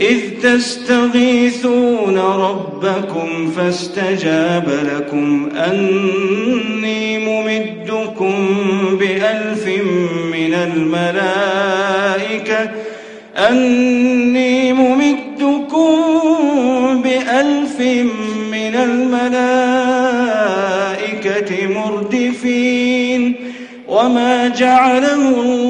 إذ تستغيثون ربكم فاستجاب لكم أني ممدكم بألف من الملائكة. أني ممدكم بألف من الملائكة مردفين. وما جعله الله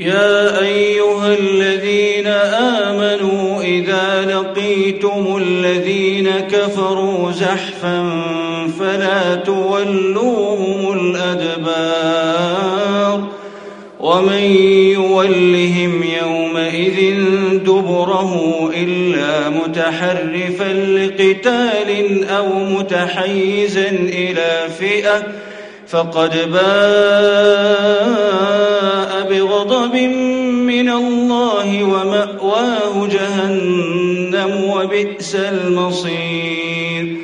يا أيها الذين آمنوا إذا لقيتم الذين كفروا زحفا فلا تولوهم الأدبار ومن يولهم يومئذ دبره إلا متحرفا لقتال أو متحيزا إلى فئة فقد باء بغضب من الله ومأواه جهنم وبئس المصير.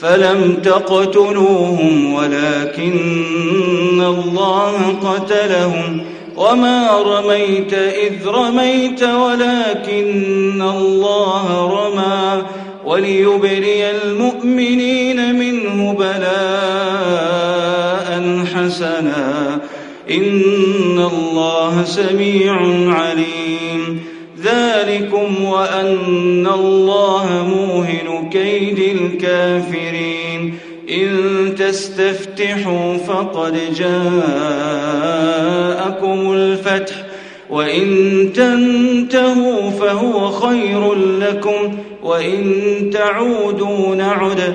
فلم تقتلوهم ولكن الله قتلهم. وما رميت إذ رميت ولكن الله رمى. وليبري المؤمنين منه بلاء حسنا. الله سميع عليم. ذلكم وأن الله موهن كيد الكافرين. إن تستفتحوا فقد جاءكم الفتح وإن تنتهوا فهو خير لكم وإن تعودوا نعد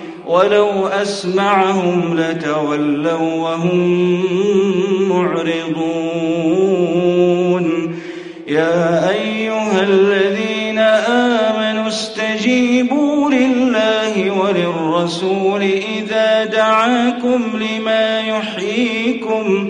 ولو أسمعهم لتولوا وهم معرضون. يا أيها الذين آمنوا استجيبوا لله وللرسول إذا دعاكم لما يحييكم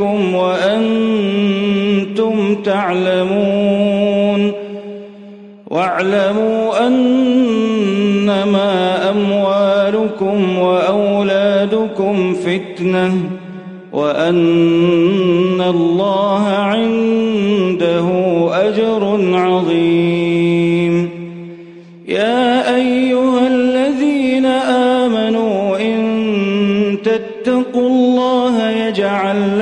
أماناتكم وأنتم تعلمون واعلموا أنما أموالكم وأولادكم فتنة وأن الله عنده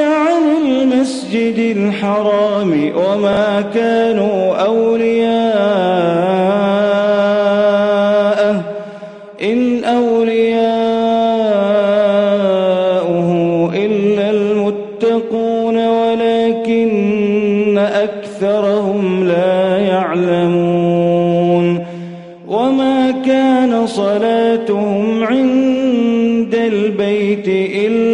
عن المسجد الحرام وما كانوا أولياءه. إن أولياؤه إلا المتقون ولكن أكثرهم لا يعلمون. وما كان صلاتهم عند البيت إلا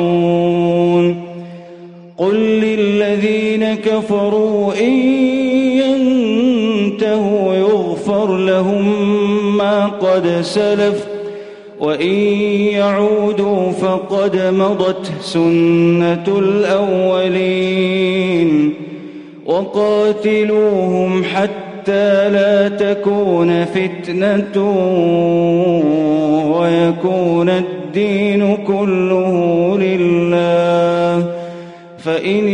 قد سلف وإن يعودوا فقد مضت سنة الأولين. وقاتلوهم حتى لا تكون فتنة ويكون الدين كله لله. فإن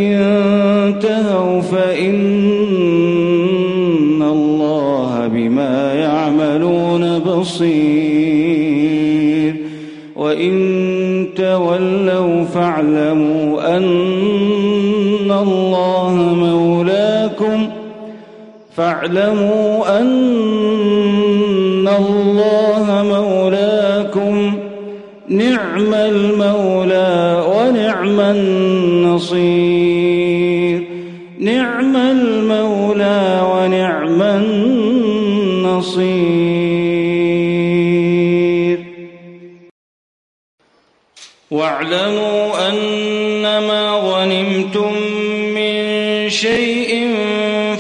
فاعلموا أن الله مولاكم نعم المولى ونعم النصير. نعم المولى ونعم النصير. واعلموا أنما غنمتم من شيء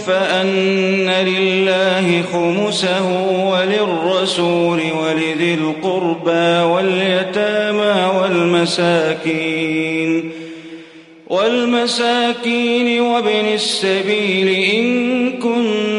فأن لله خمسه وللرسول ولذي القربى واليتامى والمساكين والمساكين وابن السبيل إن كنتم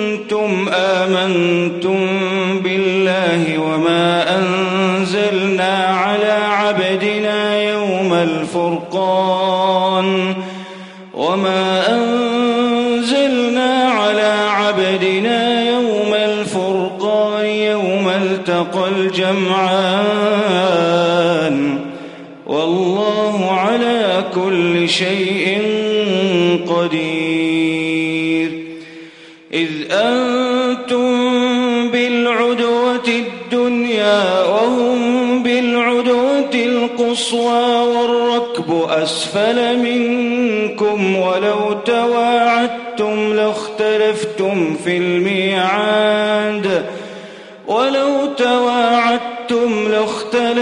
شيء قدير. إذ أنتم بالعدوة الدنيا وهم بالعدوة القصوى والركب أسفل منكم ولو تواعدتم لاختلفتم في الميعاد. ولو تواعدتم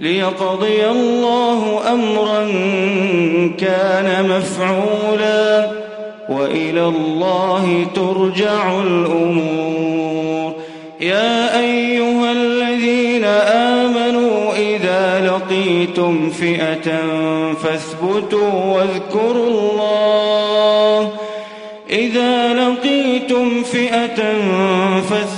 ليقضي الله أمرا كان مفعولا وإلى الله ترجع الأمور. يا أيها الذين آمنوا إذا لقيتم فئة فاثبتوا واذكروا الله. إذا لقيتم فئة فاثبتوا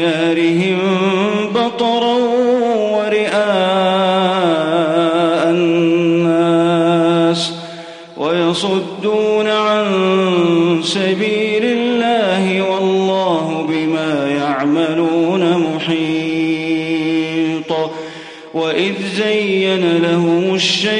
ديارهم بطرا ورئاء الناس ويصدون عن سبيل الله والله بما يعملون محيط وإذ زين لهم الشيطان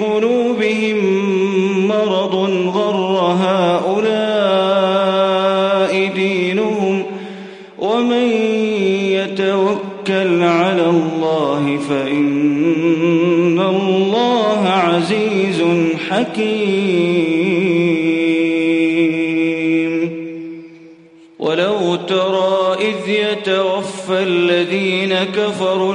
قلوبهم مرض غر هؤلاء دينهم ومن يتوكل على الله فإن الله عزيز حكيم. ولو ترى إذ يتوفى الذين كفروا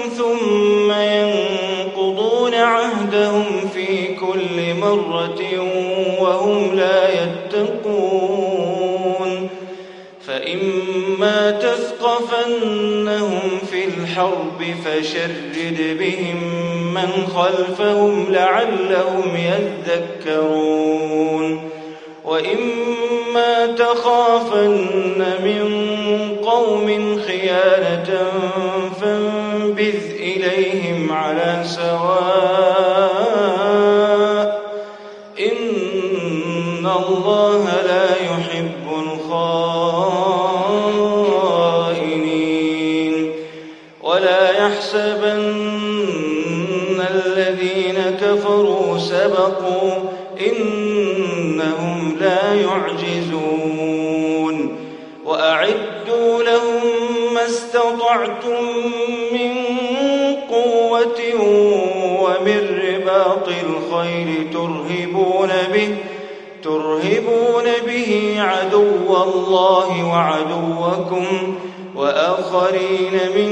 مرة وهم لا يتقون فإما تثقفنهم في الحرب فشرد بهم من خلفهم لعلهم يذكرون وإما تخافن من قوم خيانة فانبذ إليهم على سواء يحسبن الذين كفروا سبقوا إنهم لا يعجزون وأعدوا لهم ما استطعتم من قوة ومن رباط الخير ترهبون به ترهبون به عدو الله وعدوكم وآخرين من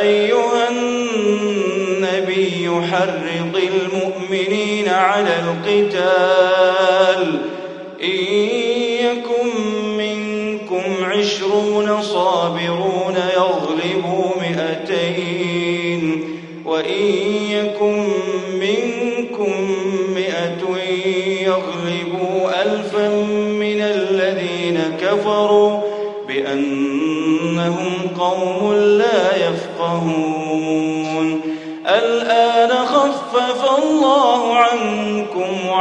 أيها النبي حرض المؤمنين على القتال. إن يكن منكم عشرون صابرون يغلبوا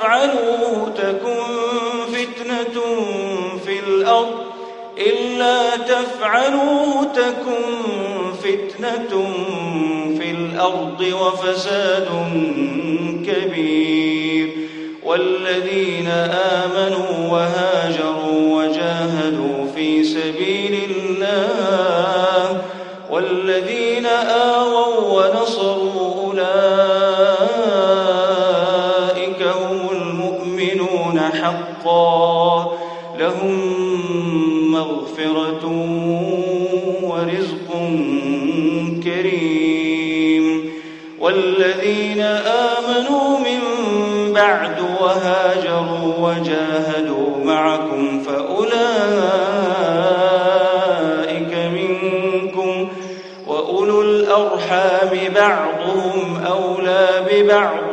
تفعلوه تكن فتنة في الأرض. إلا تفعلوه تكن فتنة في الأرض وفساد كبير. والذين آمنوا وهاجروا وجاهدوا في سبيل الله. والذين آووا ونصروا وهاجروا وجاهدوا معكم فأولئك منكم وأولو الأرحام بعضهم أولى ببعض